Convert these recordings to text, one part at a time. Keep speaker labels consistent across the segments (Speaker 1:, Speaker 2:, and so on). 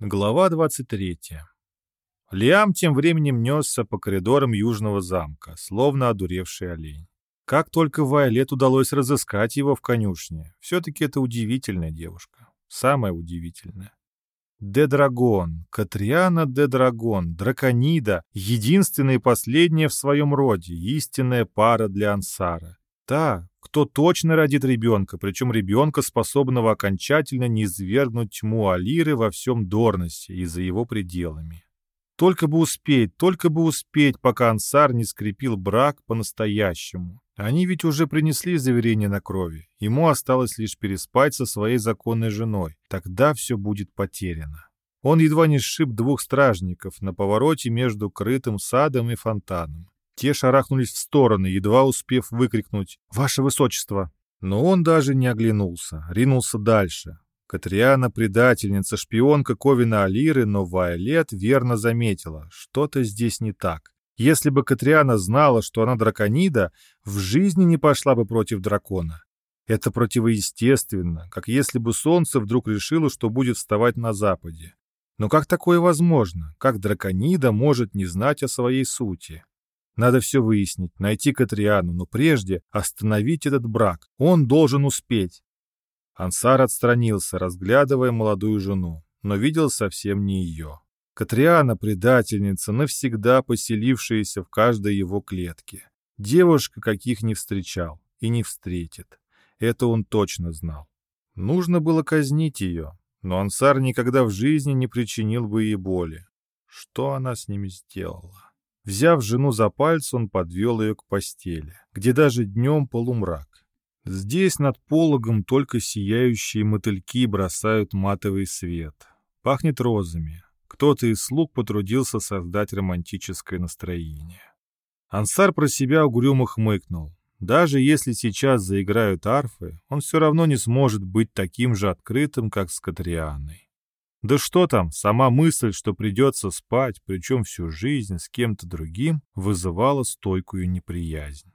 Speaker 1: Глава 23. Лиам тем временем несся по коридорам южного замка, словно одуревший олень. Как только Вайолет удалось разыскать его в конюшне, все-таки это удивительная девушка. Самая удивительная. Дедрагон, Катриана Дедрагон, Драконида, единственная и последняя в своем роде, истинная пара для Ансара. Та, кто точно родит ребенка, причем ребенка, способного окончательно низвергнуть тьму Алиры во всем Дорносе и за его пределами. Только бы успеть, только бы успеть, пока Ансар не скрепил брак по-настоящему. Они ведь уже принесли заверение на крови. Ему осталось лишь переспать со своей законной женой. Тогда все будет потеряно. Он едва не сшиб двух стражников на повороте между крытым садом и фонтаном. Те шарахнулись в стороны, едва успев выкрикнуть «Ваше Высочество!». Но он даже не оглянулся, ринулся дальше. Катриана — предательница, шпионка Ковина Алиры, но Вайолет верно заметила, что-то здесь не так. Если бы Катриана знала, что она драконида, в жизни не пошла бы против дракона. Это противоестественно, как если бы солнце вдруг решило, что будет вставать на западе. Но как такое возможно? Как драконида может не знать о своей сути? Надо все выяснить, найти Катриану, но прежде остановить этот брак. Он должен успеть. Ансар отстранился, разглядывая молодую жену, но видел совсем не ее. Катриана — предательница, навсегда поселившаяся в каждой его клетке. Девушка, каких не встречал и не встретит. Это он точно знал. Нужно было казнить ее, но Ансар никогда в жизни не причинил бы ей боли. Что она с ними сделала? Взяв жену за пальцы, он подвел ее к постели, где даже днем полумрак. Здесь над пологом только сияющие мотыльки бросают матовый свет. Пахнет розами. Кто-то из слуг потрудился создать романтическое настроение. Ансар про себя угрюмо хмыкнул. Даже если сейчас заиграют арфы, он все равно не сможет быть таким же открытым, как с Катрианой. Да что там, сама мысль, что придется спать, причем всю жизнь с кем-то другим, вызывала стойкую неприязнь.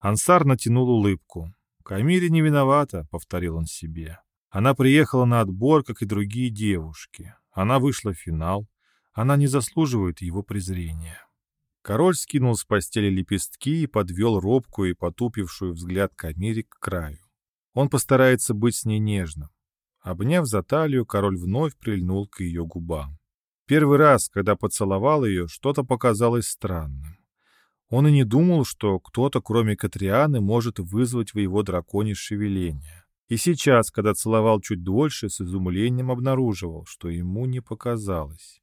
Speaker 1: Ансар натянул улыбку. «Камиле не виновата», — повторил он себе. «Она приехала на отбор, как и другие девушки. Она вышла в финал. Она не заслуживает его презрения». Король скинул с постели лепестки и подвел робкую и потупившую взгляд Камире к краю. Он постарается быть с ней нежным. Обняв за талию, король вновь прильнул к ее губам. Первый раз, когда поцеловал ее, что-то показалось странным. Он и не думал, что кто-то, кроме Катрианы, может вызвать в его драконе шевеление. И сейчас, когда целовал чуть дольше, с изумлением обнаруживал, что ему не показалось.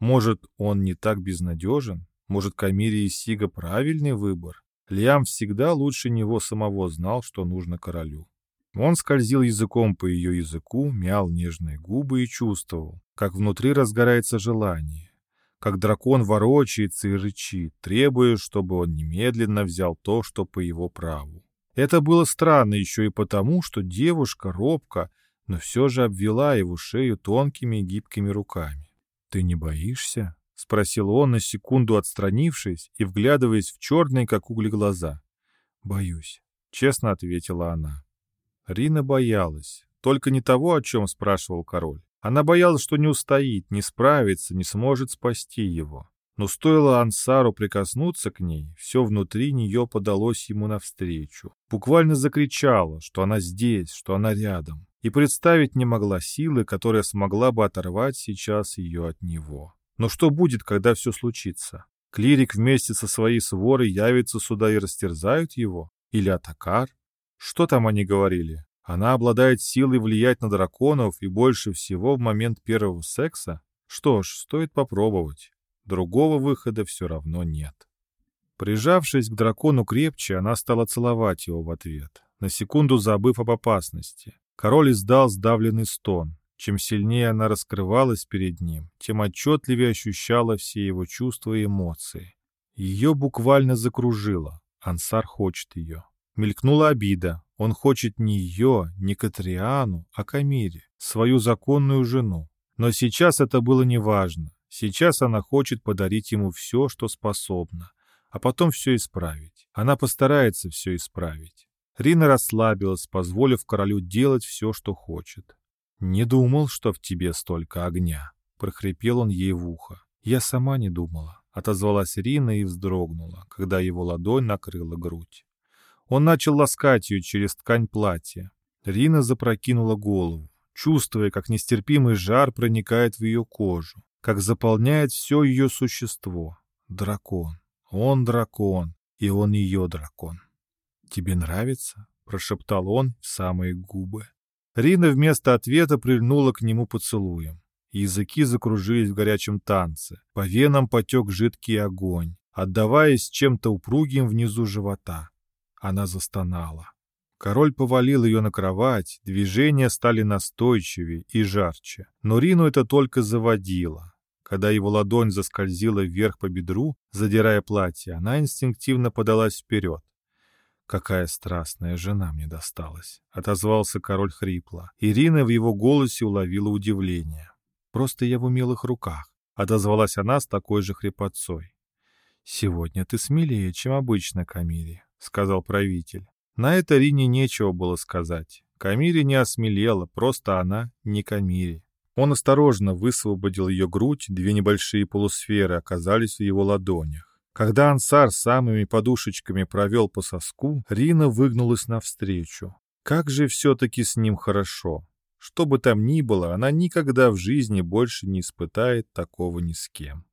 Speaker 1: Может, он не так безнадежен? Может, Камири и Сига правильный выбор? Лиам всегда лучше него самого знал, что нужно королю. Он скользил языком по ее языку, мял нежные губы и чувствовал, как внутри разгорается желание, как дракон ворочается и рычит, требуя, чтобы он немедленно взял то, что по его праву. Это было странно еще и потому, что девушка робко, но все же обвела его шею тонкими и гибкими руками. «Ты не боишься?» — спросил он, на секунду отстранившись и вглядываясь в черные, как угли, глаза. «Боюсь», — честно ответила она. Рина боялась. Только не того, о чем спрашивал король. Она боялась, что не устоит, не справится, не сможет спасти его. Но стоило Ансару прикоснуться к ней, все внутри нее подалось ему навстречу. Буквально закричала, что она здесь, что она рядом. И представить не могла силы, которая смогла бы оторвать сейчас ее от него. Но что будет, когда все случится? Клирик вместе со своей сворой явится сюда и растерзают его? Или Атакар? Что там они говорили? Она обладает силой влиять на драконов и больше всего в момент первого секса? Что ж, стоит попробовать. Другого выхода все равно нет. Прижавшись к дракону крепче, она стала целовать его в ответ, на секунду забыв об опасности. Король издал сдавленный стон. Чем сильнее она раскрывалась перед ним, тем отчетливее ощущала все его чувства и эмоции. Ее буквально закружило. Ансар хочет ее. Мелькнула обида. Он хочет не ее, не Катриану, а Камире, свою законную жену. Но сейчас это было неважно. Сейчас она хочет подарить ему все, что способна, а потом все исправить. Она постарается все исправить. Рина расслабилась, позволив королю делать все, что хочет. «Не думал, что в тебе столько огня», — прохрипел он ей в ухо. «Я сама не думала», — отозвалась Рина и вздрогнула, когда его ладонь накрыла грудь. Он начал ласкать ее через ткань платья. Рина запрокинула голову, чувствуя, как нестерпимый жар проникает в ее кожу, как заполняет все ее существо. Дракон. Он дракон, и он ее дракон. «Тебе нравится?» — прошептал он в самые губы. Рина вместо ответа прильнула к нему поцелуем. Языки закружились в горячем танце. По венам потек жидкий огонь, отдаваясь чем-то упругим внизу живота. Она застонала. Король повалил ее на кровать, движения стали настойчивее и жарче. Но Рину это только заводило. Когда его ладонь заскользила вверх по бедру, задирая платье, она инстинктивно подалась вперед. «Какая страстная жена мне досталась!» — отозвался король хрипло. Ирина в его голосе уловила удивление. Просто я в умелых руках», — отозвалась она с такой же хрипотцой. «Сегодня ты смелее, чем обычно, Камири», — сказал правитель. На это Рине нечего было сказать. Камири не осмелела, просто она не Камири. Он осторожно высвободил ее грудь, две небольшие полусферы оказались в его ладонях. Когда Ансар самыми подушечками провел по соску, Рина выгнулась навстречу. Как же все-таки с ним хорошо. Что бы там ни было, она никогда в жизни больше не испытает такого ни с кем.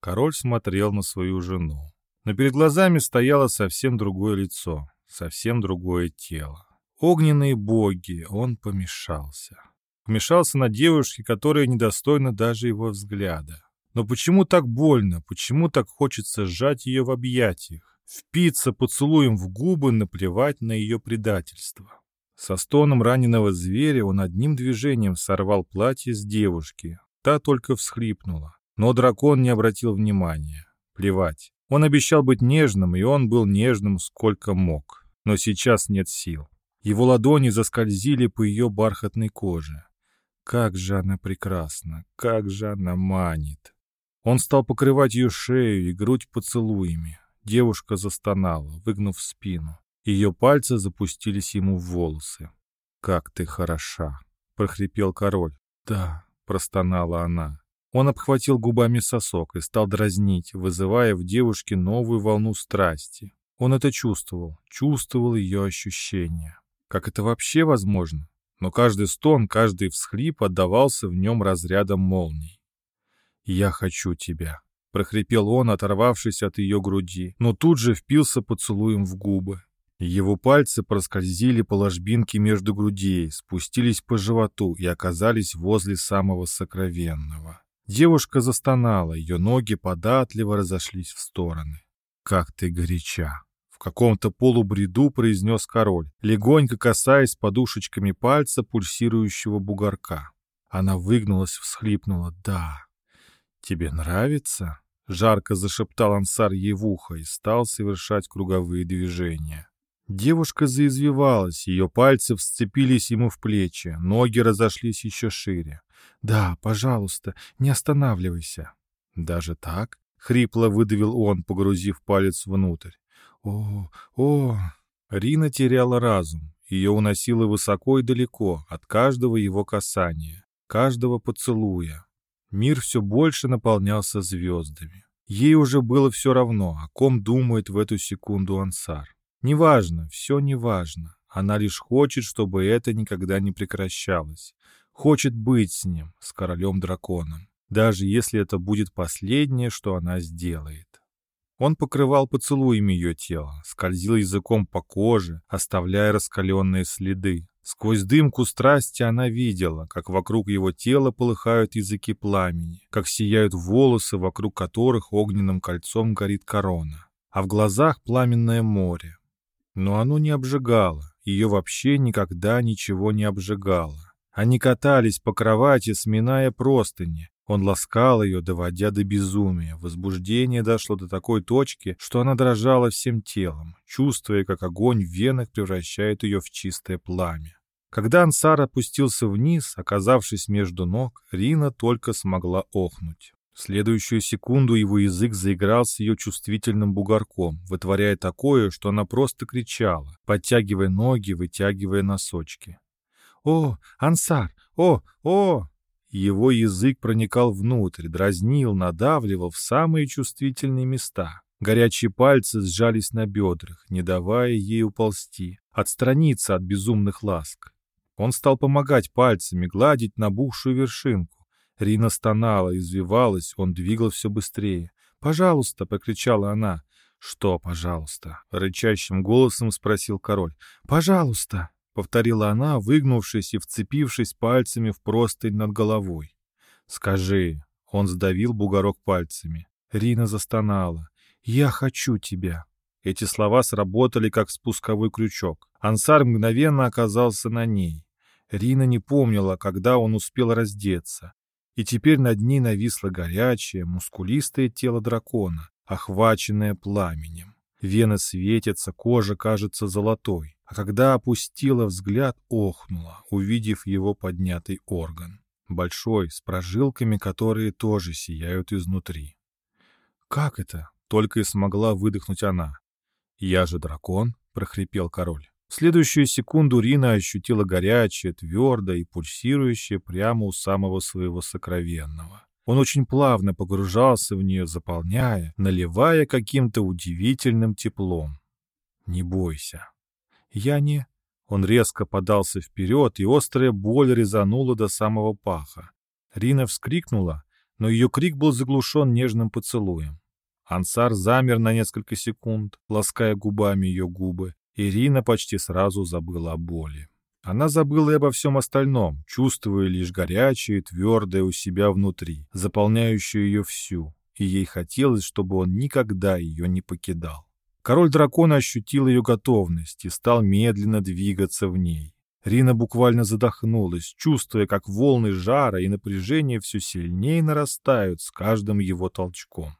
Speaker 1: Король смотрел на свою жену. Но перед глазами стояло совсем другое лицо, совсем другое тело. Огненные боги, он помешался. Помешался на девушке, которая недостойна даже его взгляда. Но почему так больно, почему так хочется сжать ее в объятиях, впиться поцелуем в губы, наплевать на ее предательство? Со стоном раненого зверя он одним движением сорвал платье с девушки. Та только всхлипнула. Но дракон не обратил внимания. Плевать. Он обещал быть нежным, и он был нежным сколько мог. Но сейчас нет сил. Его ладони заскользили по ее бархатной коже. Как же она прекрасна, как же она манит. Он стал покрывать ее шею и грудь поцелуями. Девушка застонала, выгнув спину. Ее пальцы запустились ему в волосы. «Как ты хороша!» — прохрипел король. «Да», — простонала она. Он обхватил губами сосок и стал дразнить, вызывая в девушке новую волну страсти. Он это чувствовал, чувствовал ее ощущения. Как это вообще возможно? Но каждый стон, каждый всхлип отдавался в нем разрядом молний. «Я хочу тебя», — прохрипел он, оторвавшись от ее груди, но тут же впился поцелуем в губы. Его пальцы проскользили по ложбинке между грудей, спустились по животу и оказались возле самого сокровенного. Девушка застонала, ее ноги податливо разошлись в стороны. «Как ты горяча!» В каком-то полубреду произнес король, легонько касаясь подушечками пальца пульсирующего бугорка. Она выгнулась, всхлипнула. «Да». «Тебе нравится?» Жарко зашептал ансар ей в ухо и стал совершать круговые движения. Девушка заизвивалась, ее пальцы вцепились ему в плечи, ноги разошлись еще шире. «Да, пожалуйста, не останавливайся». «Даже так?» — хрипло выдавил он, погрузив палец внутрь. «О, о!» Рина теряла разум. Ее уносило высоко и далеко от каждого его касания, каждого поцелуя. Мир все больше наполнялся звездами. Ей уже было все равно, о ком думает в эту секунду Ансар. Неважно, все неважно. Она лишь хочет, чтобы это никогда не прекращалось. Хочет быть с ним, с королем-драконом. Даже если это будет последнее, что она сделает. Он покрывал поцелуями ее тело, скользил языком по коже, оставляя раскаленные следы. Сквозь дымку страсти она видела, как вокруг его тела полыхают языки пламени, как сияют волосы, вокруг которых огненным кольцом горит корона, а в глазах пламенное море, но оно не обжигало, ее вообще никогда ничего не обжигало. Они катались по кровати, сминая простыни. Он ласкал ее, доводя до безумия. Возбуждение дошло до такой точки, что она дрожала всем телом, чувствуя, как огонь в венах превращает ее в чистое пламя. Когда Ансар опустился вниз, оказавшись между ног, Рина только смогла охнуть. В следующую секунду его язык заиграл с ее чувствительным бугорком, вытворяя такое, что она просто кричала, подтягивая ноги, вытягивая носочки. «О, Ансар! О, о!» Его язык проникал внутрь, дразнил, надавливал в самые чувствительные места. Горячие пальцы сжались на бедрах, не давая ей уползти, отстраниться от безумных ласк. Он стал помогать пальцами гладить набухшую вершинку. Рина стонала, извивалась, он двигал все быстрее. «Пожалуйста!» — прокричала она. «Что, пожалуйста?» — рычащим голосом спросил король. «Пожалуйста!» — повторила она, выгнувшись и вцепившись пальцами в простынь над головой. «Скажи!» — он сдавил бугорок пальцами. Рина застонала. «Я хочу тебя!» Эти слова сработали, как спусковой крючок. Ансар мгновенно оказался на ней. Рина не помнила, когда он успел раздеться. И теперь над ней нависло горячее, мускулистое тело дракона, охваченное пламенем. Вены светятся, кожа кажется золотой. А когда опустила взгляд, охнула, увидев его поднятый орган. Большой, с прожилками, которые тоже сияют изнутри. «Как это?» — только и смогла выдохнуть она. «Я же дракон», — прохрипел король. В следующую секунду Рина ощутила горячее, твердое и пульсирующее прямо у самого своего сокровенного. Он очень плавно погружался в нее, заполняя, наливая каким-то удивительным теплом. «Не бойся». «Я не...» Он резко подался вперед, и острая боль резанула до самого паха. Рина вскрикнула, но ее крик был заглушен нежным поцелуем. Ансар замер на несколько секунд, лаская губами ее губы, Ирина почти сразу забыла о боли. Она забыла и обо всем остальном, чувствуя лишь горячее и твердое у себя внутри, заполняющее ее всю, и ей хотелось, чтобы он никогда ее не покидал. Король дракона ощутил ее готовность и стал медленно двигаться в ней. Рина буквально задохнулась, чувствуя, как волны жара и напряжения все сильнее нарастают с каждым его толчком.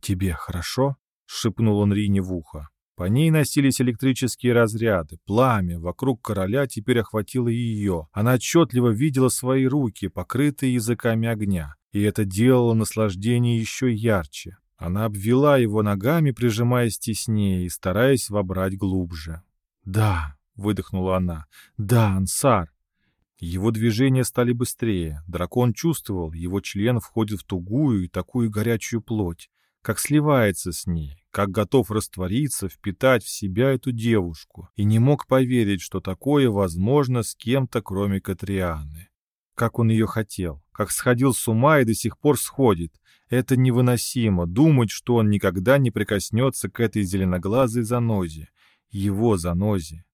Speaker 1: «Тебе хорошо?» — шепнул он Рине в ухо. По ней носились электрические разряды, пламя вокруг короля теперь охватило ее. Она отчетливо видела свои руки, покрытые языками огня, и это делало наслаждение еще ярче. Она обвела его ногами, прижимаясь теснее и стараясь вобрать глубже. «Да», — выдохнула она, — «да, Ансар». Его движения стали быстрее. Дракон чувствовал, его член входит в тугую и такую горячую плоть, как сливается с ней, как готов раствориться, впитать в себя эту девушку, и не мог поверить, что такое возможно с кем-то, кроме Катрианы. Как он ее хотел, как сходил с ума и до сих пор сходит. Это невыносимо, думать, что он никогда не прикоснется к этой зеленоглазой занозе. Его занозе.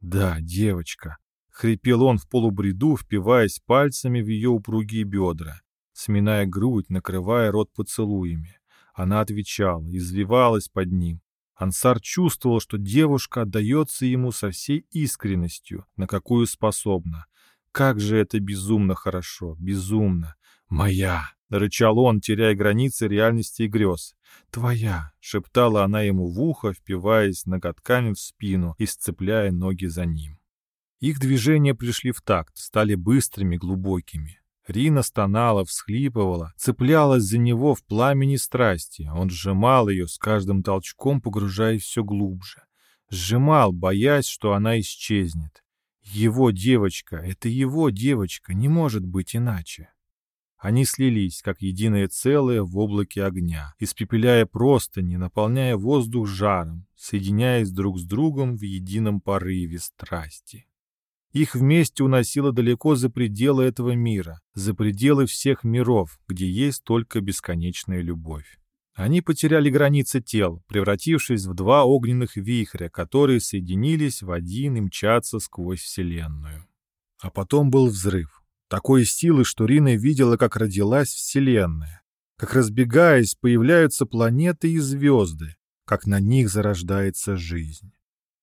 Speaker 1: Да, девочка. Хрипел он в полубреду, впиваясь пальцами в ее упругие бедра, сминая грудь, накрывая рот поцелуями. Она отвечала, извивалась под ним. Ансар чувствовал, что девушка отдается ему со всей искренностью, на какую способна. Как же это безумно хорошо, безумно. «Моя!» — рычал он, теряя границы реальности и грез. «Твоя!» — шептала она ему в ухо, впиваясь ноготками в спину и сцепляя ноги за ним. Их движения пришли в такт, стали быстрыми, глубокими. Рина стонала, всхлипывала, цеплялась за него в пламени страсти. Он сжимал ее с каждым толчком, погружаясь все глубже. Сжимал, боясь, что она исчезнет. Его девочка, это его девочка, не может быть иначе. Они слились, как единое целое в облаке огня, испепеляя простыни, наполняя воздух жаром, соединяясь друг с другом в едином порыве страсти. Их вместе уносило далеко за пределы этого мира, за пределы всех миров, где есть только бесконечная любовь. Они потеряли границы тел, превратившись в два огненных вихря, которые соединились в один и мчатся сквозь Вселенную. А потом был взрыв. Такой силы, что Рина видела, как родилась Вселенная. Как разбегаясь, появляются планеты и звезды, как на них зарождается жизнь.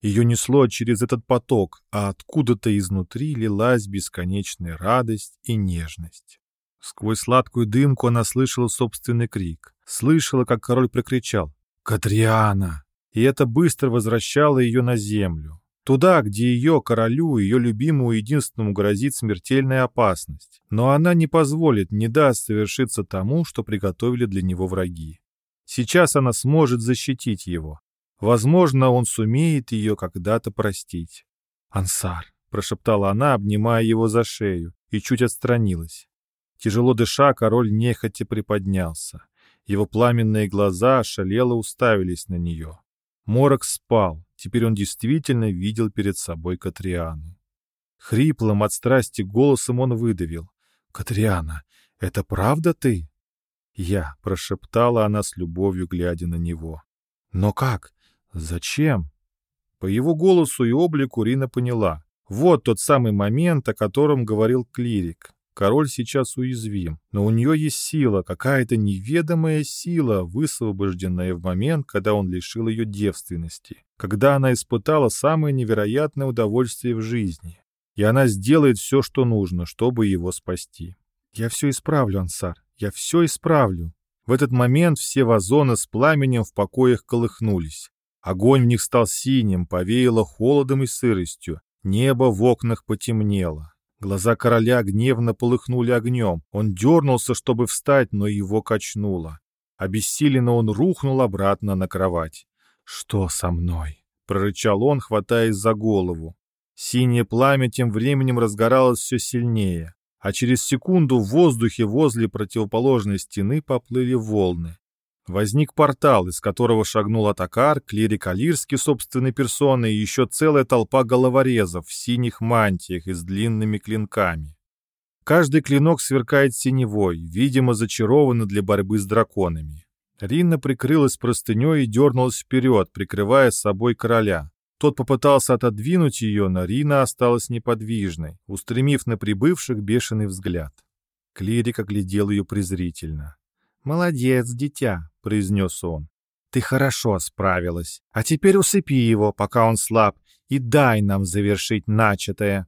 Speaker 1: Ее несло через этот поток, а откуда-то изнутри лилась бесконечная радость и нежность. Сквозь сладкую дымку она слышала собственный крик. Слышала, как король прокричал «Катриана!» И это быстро возвращало ее на землю. Туда, где ее, королю, ее любимому единственному грозит смертельная опасность. Но она не позволит, не даст совершиться тому, что приготовили для него враги. Сейчас она сможет защитить его. Возможно, он сумеет ее когда-то простить. «Ансар», — прошептала она, обнимая его за шею, и чуть отстранилась. Тяжело дыша, король нехотя приподнялся. Его пламенные глаза шалело уставились на нее. Морок спал, теперь он действительно видел перед собой Катриану. Хриплым от страсти голосом он выдавил. «Катриана, это правда ты?» «Я», — прошептала она с любовью, глядя на него. «Но как? Зачем?» По его голосу и облику Рина поняла. Вот тот самый момент, о котором говорил клирик. Король сейчас уязвим, но у нее есть сила, какая-то неведомая сила, высвобожденная в момент, когда он лишил ее девственности, когда она испытала самое невероятное удовольствие в жизни. И она сделает все, что нужно, чтобы его спасти. «Я все исправлю, Ансар, я все исправлю». В этот момент все вазоны с пламенем в покоях колыхнулись. Огонь в них стал синим, повеяло холодом и сыростью. Небо в окнах потемнело. Глаза короля гневно полыхнули огнем. Он дернулся, чтобы встать, но его качнуло. Обессиленно он рухнул обратно на кровать. «Что со мной?» — прорычал он, хватаясь за голову. Синее пламя тем временем разгоралось все сильнее, а через секунду в воздухе возле противоположной стены поплыли волны. Возник портал, из которого шагнул Атакар, клирик Алирский собственной персоной и еще целая толпа головорезов в синих мантиях и с длинными клинками. Каждый клинок сверкает синевой, видимо, зачарованы для борьбы с драконами. Ринна прикрылась простыней и дернулась вперед, прикрывая собой короля. Тот попытался отодвинуть ее, но Рина осталась неподвижной, устремив на прибывших бешеный взгляд. Клирик оглядел ее презрительно. «Молодец, дитя», — произнес он. «Ты хорошо справилась. А теперь усыпи его, пока он слаб, и дай нам завершить начатое».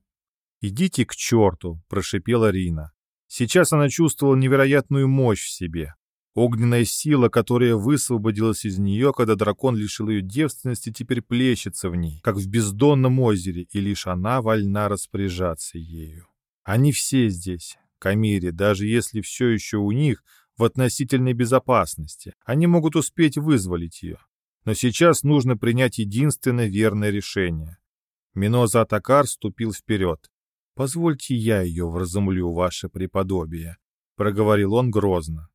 Speaker 1: «Идите к черту», — прошипела Рина. Сейчас она чувствовала невероятную мощь в себе. Огненная сила, которая высвободилась из нее, когда дракон лишил ее девственности, теперь плещется в ней, как в бездонном озере, и лишь она вольна распоряжаться ею. Они все здесь, Камире, даже если все еще у них, в относительной безопасности. Они могут успеть вызволить ее. Но сейчас нужно принять единственное верное решение. Миноза Атакар ступил вперед. «Позвольте я ее вразумлю, ваше преподобие», — проговорил он грозно.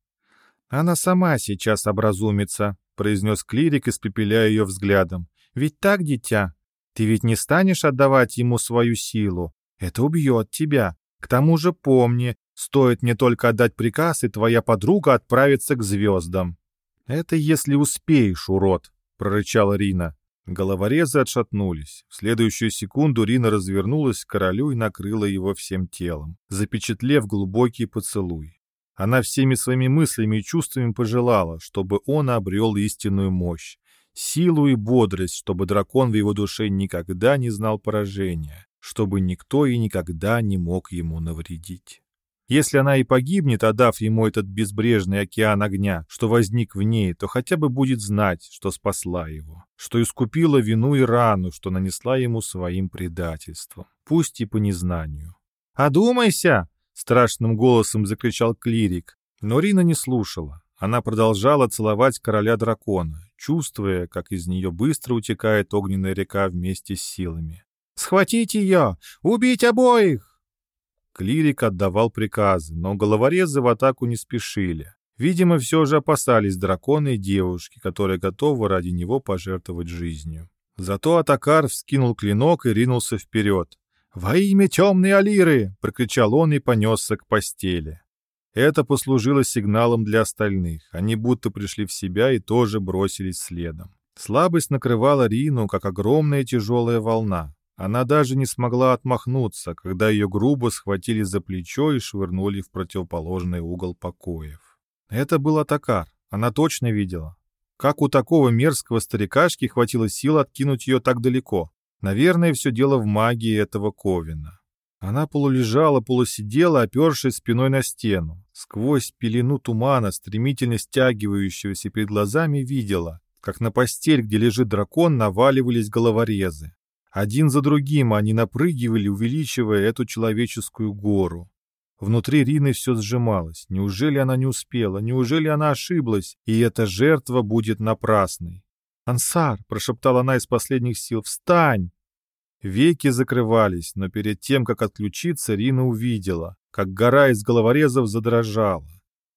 Speaker 1: «Она сама сейчас образумится», — произнес клирик, испепеляя ее взглядом. «Ведь так, дитя? Ты ведь не станешь отдавать ему свою силу. Это убьет тебя. К тому же помни, Стоит мне только отдать приказ, и твоя подруга отправится к звездам». «Это если успеешь, урод», — прорычала Рина. Головорезы отшатнулись. В следующую секунду Рина развернулась к королю и накрыла его всем телом, запечатлев глубокий поцелуй. Она всеми своими мыслями и чувствами пожелала, чтобы он обрел истинную мощь, силу и бодрость, чтобы дракон в его душе никогда не знал поражения, чтобы никто и никогда не мог ему навредить. Если она и погибнет, отдав ему этот безбрежный океан огня, что возник в ней, то хотя бы будет знать, что спасла его, что искупила вину и рану, что нанесла ему своим предательством, пусть и по незнанию. «Одумайся!» — страшным голосом закричал клирик, но Рина не слушала. Она продолжала целовать короля дракона, чувствуя, как из нее быстро утекает огненная река вместе с силами. «Схватить ее! Убить обоих!» Клирик отдавал приказы, но головорезы в атаку не спешили. Видимо, все же опасались дракона и девушки, которые готовы ради него пожертвовать жизнью. Зато Атакар вскинул клинок и ринулся вперед. «Во имя темной Алиры!» — прокричал он и понесся к постели. Это послужило сигналом для остальных. Они будто пришли в себя и тоже бросились следом. Слабость накрывала Рину, как огромная тяжелая волна. Она даже не смогла отмахнуться, когда ее грубо схватили за плечо и швырнули в противоположный угол покоев. Это был Атакар, она точно видела. Как у такого мерзкого старикашки хватило сил откинуть ее так далеко? Наверное, все дело в магии этого Ковина. Она полулежала, полусидела, опершись спиной на стену. Сквозь пелену тумана, стремительно стягивающегося перед глазами, видела, как на постель, где лежит дракон, наваливались головорезы. Один за другим они напрыгивали, увеличивая эту человеческую гору. Внутри Рины все сжималось. Неужели она не успела? Неужели она ошиблась? И эта жертва будет напрасной. «Ансар!» — прошептала она из последних сил. «Встань!» Веки закрывались, но перед тем, как отключиться, Рина увидела, как гора из головорезов задрожала.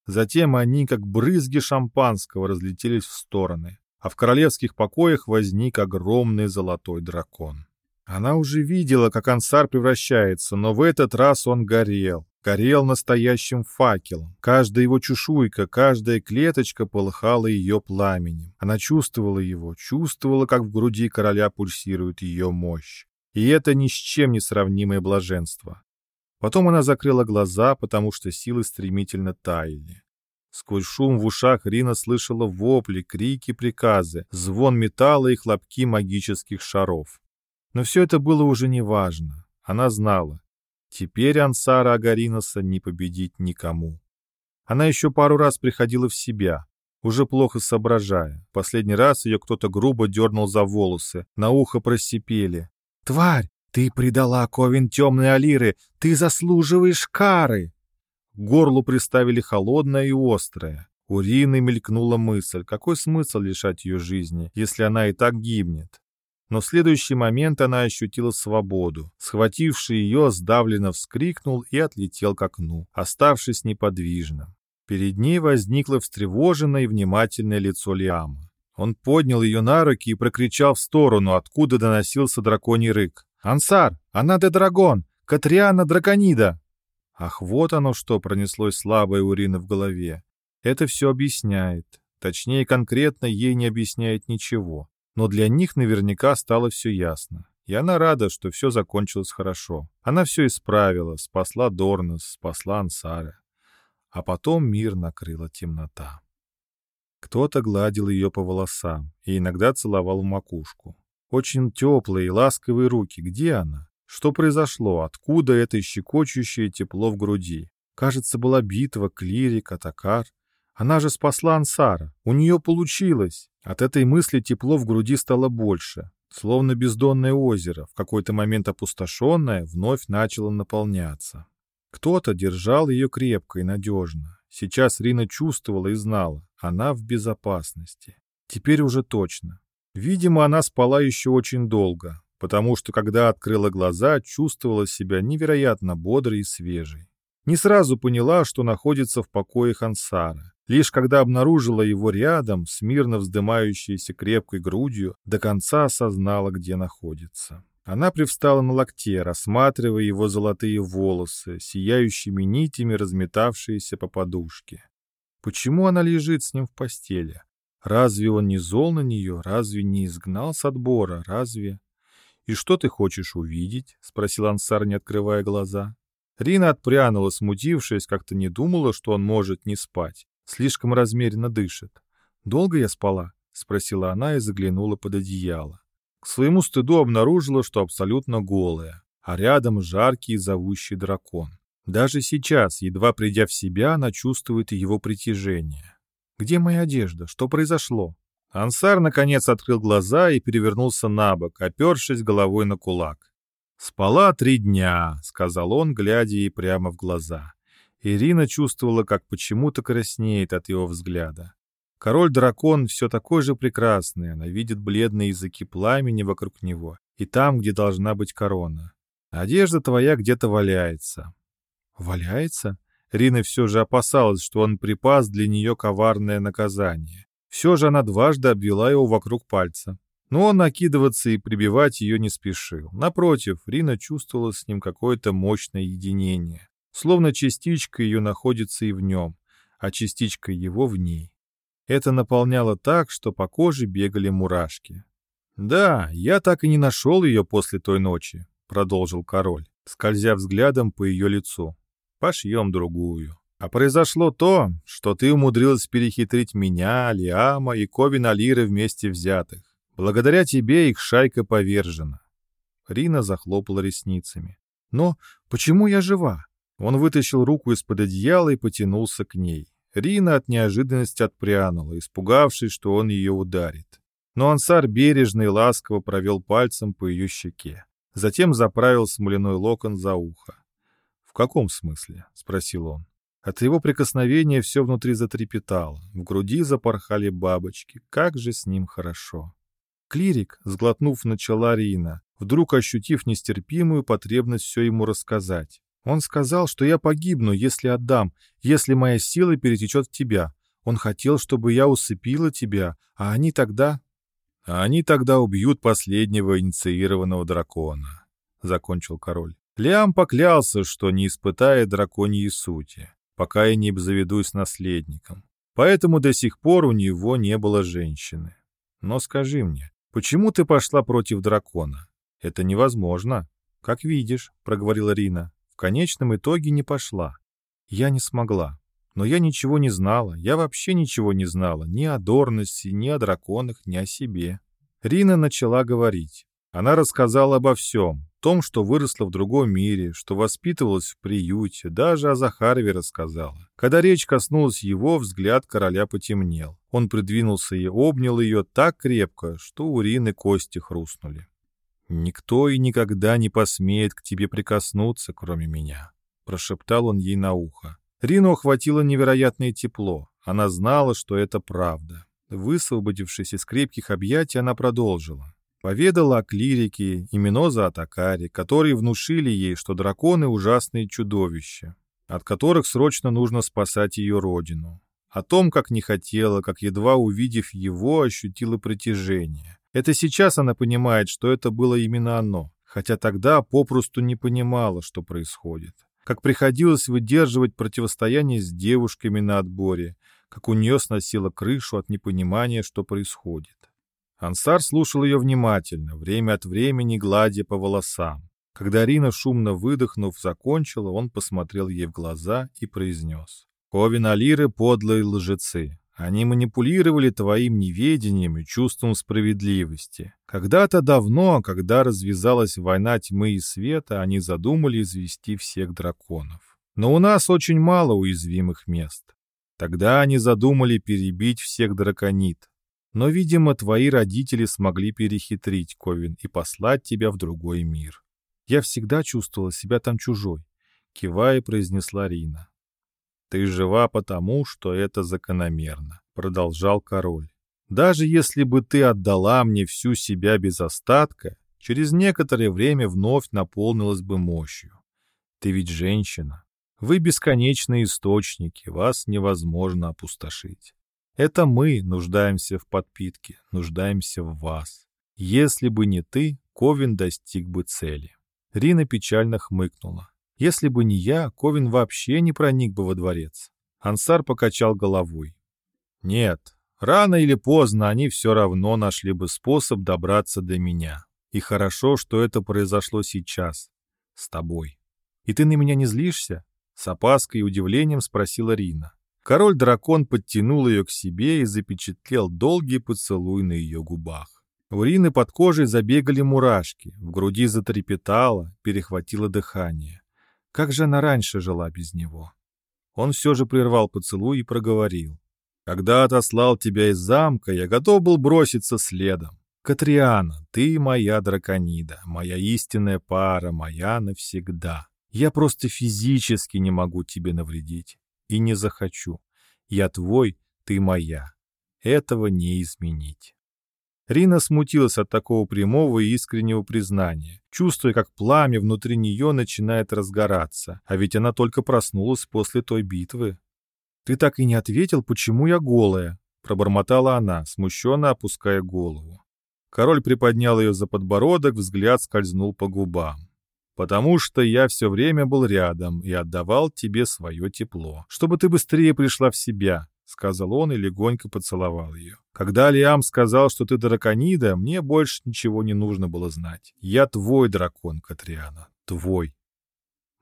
Speaker 1: Затем они, как брызги шампанского, разлетелись в стороны, а в королевских покоях возник огромный золотой дракон. Она уже видела, как ансар превращается, но в этот раз он горел. Горел настоящим факелом. Каждая его чешуйка, каждая клеточка полыхала ее пламенем. Она чувствовала его, чувствовала, как в груди короля пульсирует ее мощь. И это ни с чем не сравнимое блаженство. Потом она закрыла глаза, потому что силы стремительно таяли. Сквозь шум в ушах Рина слышала вопли, крики, приказы, звон металла и хлопки магических шаров. Но все это было уже неважно. Она знала. Теперь Ансара Агариноса не победить никому. Она еще пару раз приходила в себя, уже плохо соображая. Последний раз ее кто-то грубо дернул за волосы, на ухо просипели. «Тварь, ты предала Ковен темной Алиры, ты заслуживаешь кары!» К горлу приставили холодное и острое. У Рины мелькнула мысль, какой смысл лишать ее жизни, если она и так гибнет. Но в следующий момент она ощутила свободу. Схвативший ее, сдавленно вскрикнул и отлетел к окну, оставшись неподвижным. Перед ней возникло встревоженное и внимательное лицо Лиама. Он поднял ее на руки и прокричал в сторону, откуда доносился драконий рык. «Ансар! Она де Драгон! Катриана Драконида!» Ах, вот оно что пронеслось слабой Урины в голове. Это все объясняет. Точнее, конкретно ей не объясняет ничего. Но для них наверняка стало все ясно. И она рада, что все закончилось хорошо. Она все исправила, спасла Дорнес, спасла Ансара. А потом мир накрыла темнота. Кто-то гладил ее по волосам и иногда целовал в макушку. Очень теплые и ласковые руки. Где она? Что произошло? Откуда это щекочущее тепло в груди? Кажется, была битва, клирик, атакар. Она же спасла Ансара. У нее получилось. От этой мысли тепло в груди стало больше. Словно бездонное озеро, в какой-то момент опустошенное, вновь начало наполняться. Кто-то держал ее крепко и надежно. Сейчас Рина чувствовала и знала, она в безопасности. Теперь уже точно. Видимо, она спала еще очень долго, потому что, когда открыла глаза, чувствовала себя невероятно бодрой и свежей. Не сразу поняла, что находится в покоях Ансара. Лишь когда обнаружила его рядом, смирно вздымающейся крепкой грудью, до конца осознала, где находится. Она привстала на локте, рассматривая его золотые волосы, сияющими нитями разметавшиеся по подушке. Почему она лежит с ним в постели? Разве он не зол на нее? Разве не изгнал с отбора? Разве... «И что ты хочешь увидеть?» — спросил Ансар, не открывая глаза. Рина отпрянула, смутившись, как-то не думала, что он может не спать. Слишком размеренно дышит. «Долго я спала?» — спросила она и заглянула под одеяло. К своему стыду обнаружила, что абсолютно голая, а рядом жаркий и зовущий дракон. Даже сейчас, едва придя в себя, она чувствует его притяжение. «Где моя одежда? Что произошло?» Ансар, наконец, открыл глаза и перевернулся на бок, опершись головой на кулак. «Спала три дня», — сказал он, глядя ей прямо в глаза. Ирина чувствовала, как почему-то краснеет от его взгляда. Король-дракон все такой же прекрасный, она видит бледные языки пламени вокруг него, и там, где должна быть корона. Одежда твоя где-то валяется. Валяется? Рина все же опасалась, что он припас для нее коварное наказание. Все же она дважды обвела его вокруг пальца. Но он накидываться и прибивать ее не спешил. Напротив, Рина чувствовала с ним какое-то мощное единение. Словно частичка ее находится и в нем, а частичка его в ней. Это наполняло так, что по коже бегали мурашки. «Да, я так и не нашел ее после той ночи», — продолжил король, скользя взглядом по ее лицу. «Пошьем другую». А произошло то, что ты умудрилась перехитрить меня, Лиама и Ковина Лиры вместе взятых. Благодаря тебе их шайка повержена. Рина захлопала ресницами. Но почему я жива? Он вытащил руку из-под одеяла и потянулся к ней. Рина от неожиданности отпрянула, испугавшись, что он ее ударит. Но Ансар бережно и ласково провел пальцем по ее щеке. Затем заправил смоляной локон за ухо. «В каком смысле?» — спросил он. От его прикосновения все внутри затрепетало, в груди запорхали бабочки. Как же с ним хорошо. «Клирик», — сглотнув, начала Рина. вдруг ощутив нестерпимую потребность все ему рассказать. «Он сказал, что я погибну, если отдам, если моя сила перетечет в тебя. Он хотел, чтобы я усыпила тебя, а они тогда...» «А они тогда убьют последнего инициированного дракона», — закончил король. Лиам поклялся, что не испытает драконьей сути, пока я не обзаведусь наследником. Поэтому до сих пор у него не было женщины. Но скажи мне, почему ты пошла против дракона? Это невозможно. Как видишь, проговорила Рина, в конечном итоге не пошла. Я не смогла. Но я ничего не знала, я вообще ничего не знала, ни о Дорности, ни о драконах, ни о себе. Рина начала говорить. Она рассказала обо всем, том, что выросла в другом мире, что воспитывалась в приюте, даже о Захарове рассказала. Когда речь коснулась его, взгляд короля потемнел. Он придвинулся и обнял ее так крепко, что у Рины кости хрустнули. «Никто и никогда не посмеет к тебе прикоснуться, кроме меня», — прошептал он ей на ухо. Рину охватило невероятное тепло. Она знала, что это правда. Высвободившись из крепких объятий, она продолжила. Поведала о клирике и Миноза Атакаре, которые внушили ей, что драконы — ужасные чудовища, от которых срочно нужно спасать ее родину. О том, как не хотела, как едва увидев его, ощутила притяжение. Это сейчас она понимает, что это было именно оно, хотя тогда попросту не понимала, что происходит. Как приходилось выдерживать противостояние с девушками на отборе, как у нее сносило крышу от непонимания, что происходит. Ансар слушал ее внимательно, время от времени гладя по волосам. Когда Рина, шумно выдохнув, закончила, он посмотрел ей в глаза и произнес. «Ковин Алиры — подлые лжецы. Они манипулировали твоим неведением и чувством справедливости. Когда-то давно, когда развязалась война тьмы и света, они задумали извести всех драконов. Но у нас очень мало уязвимых мест. Тогда они задумали перебить всех драконит, но, видимо, твои родители смогли перехитрить, Ковин, и послать тебя в другой мир. Я всегда чувствовала себя там чужой, кивая, произнесла Рина. Ты жива потому, что это закономерно, продолжал король. Даже если бы ты отдала мне всю себя без остатка, через некоторое время вновь наполнилась бы мощью. Ты ведь женщина. Вы бесконечные источники, вас невозможно опустошить. Это мы нуждаемся в подпитке, нуждаемся в вас. Если бы не ты, Ковин достиг бы цели. Рина печально хмыкнула. Если бы не я, Ковин вообще не проник бы во дворец. Ансар покачал головой. Нет, рано или поздно они все равно нашли бы способ добраться до меня. И хорошо, что это произошло сейчас. С тобой. И ты на меня не злишься? С опаской и удивлением спросила Рина. Король-дракон подтянул ее к себе и запечатлел долгий поцелуй на ее губах. У Рины под кожей забегали мурашки, в груди затрепетало, перехватило дыхание. Как же она раньше жила без него? Он все же прервал поцелуй и проговорил. «Когда отослал тебя из замка, я готов был броситься следом. Катриана, ты моя драконида, моя истинная пара, моя навсегда. Я просто физически не могу тебе навредить и не захочу. Я твой, ты моя. Этого не изменить. Рина смутилась от такого прямого и искреннего признания, чувствуя, как пламя внутри нее начинает разгораться, а ведь она только проснулась после той битвы. «Ты так и не ответил, почему я голая?» — пробормотала она, смущенно опуская голову. Король приподнял ее за подбородок, взгляд скользнул по губам потому что я все время был рядом и отдавал тебе свое тепло, чтобы ты быстрее пришла в себя», — сказал он и легонько поцеловал ее. «Когда Лиам сказал, что ты драконида, мне больше ничего не нужно было знать. Я твой дракон, Катриана, твой».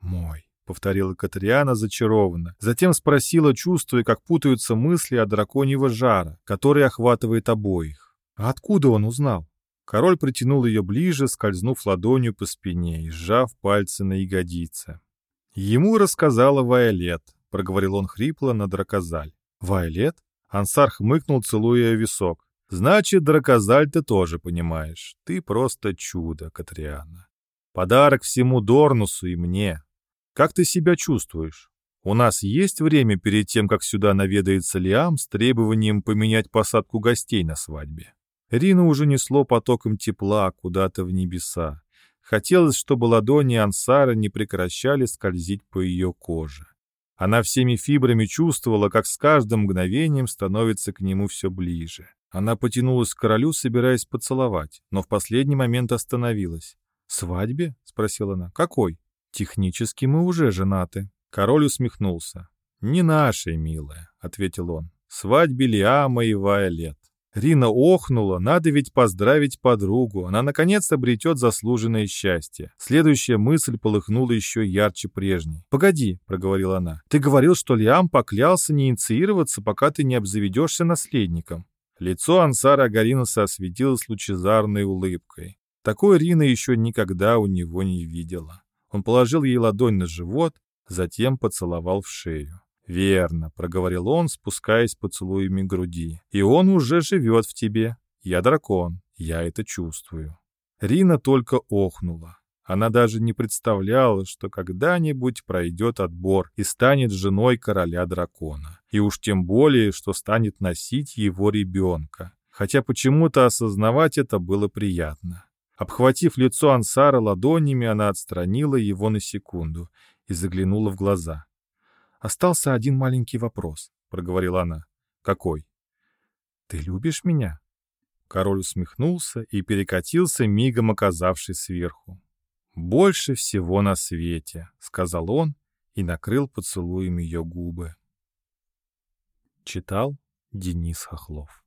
Speaker 1: «Мой», — повторила Катриана зачарованно. Затем спросила, чувствуя, как путаются мысли о драконьего жара, который охватывает обоих. «А откуда он узнал?» Король притянул ее ближе, скользнув ладонью по спине и сжав пальцы на ягодице. Ему рассказала Вайолет, проговорил он хрипло на дракозаль. Вайолет? Ансар хмыкнул, целуя висок. Значит, дракозаль ты тоже понимаешь. Ты просто чудо, Катриана. Подарок всему Дорнусу и мне. Как ты себя чувствуешь? У нас есть время перед тем, как сюда наведается Лиам с требованием поменять посадку гостей на свадьбе. Рину уже несло потоком тепла куда-то в небеса. Хотелось, чтобы ладони Ансара не прекращали скользить по ее коже. Она всеми фибрами чувствовала, как с каждым мгновением становится к нему все ближе. Она потянулась к королю, собираясь поцеловать, но в последний момент остановилась. «Свадьбе?» — спросила она. «Какой?» «Технически мы уже женаты». Король усмехнулся. «Не нашей, милая», — ответил он. «Свадьбе Лиама и Вайолет». Рина охнула, надо ведь поздравить подругу, она наконец обретет заслуженное счастье. Следующая мысль полыхнула еще ярче прежней. «Погоди», — проговорила она, — «ты говорил, что Лиам поклялся не инициироваться, пока ты не обзаведешься наследником». Лицо Ансара Агаринуса осветилось лучезарной улыбкой. Такой Рина еще никогда у него не видела. Он положил ей ладонь на живот, затем поцеловал в шею. «Верно», — проговорил он, спускаясь поцелуями груди. «И он уже живет в тебе. Я дракон, я это чувствую». Рина только охнула. Она даже не представляла, что когда-нибудь пройдет отбор и станет женой короля дракона. И уж тем более, что станет носить его ребенка. Хотя почему-то осознавать это было приятно. Обхватив лицо Ансара ладонями, она отстранила его на секунду и заглянула в глаза. «Остался один маленький вопрос», — проговорила она. «Какой?» «Ты любишь меня?» Король усмехнулся и перекатился, мигом оказавшись сверху. «Больше всего на свете», — сказал он и накрыл поцелуем ее губы. Читал Денис Хохлов